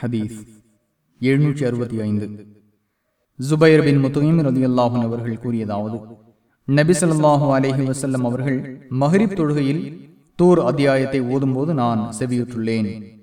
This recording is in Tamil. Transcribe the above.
ஹதீஸ் எழுநூற்றி அறுபத்தி ஐந்து. ஜுபைர் பின் முத்துகிம் ரதி அல்லாஹன் அவர்கள் கூறியதாவது நபிசல்லாஹூ அலேஹி வசல்லம் அவர்கள் மஹரிப் தொழுகையில் தூர் அத்தியாயத்தை ஓதும்போது நான் செவியுற்றுள்ளேன்.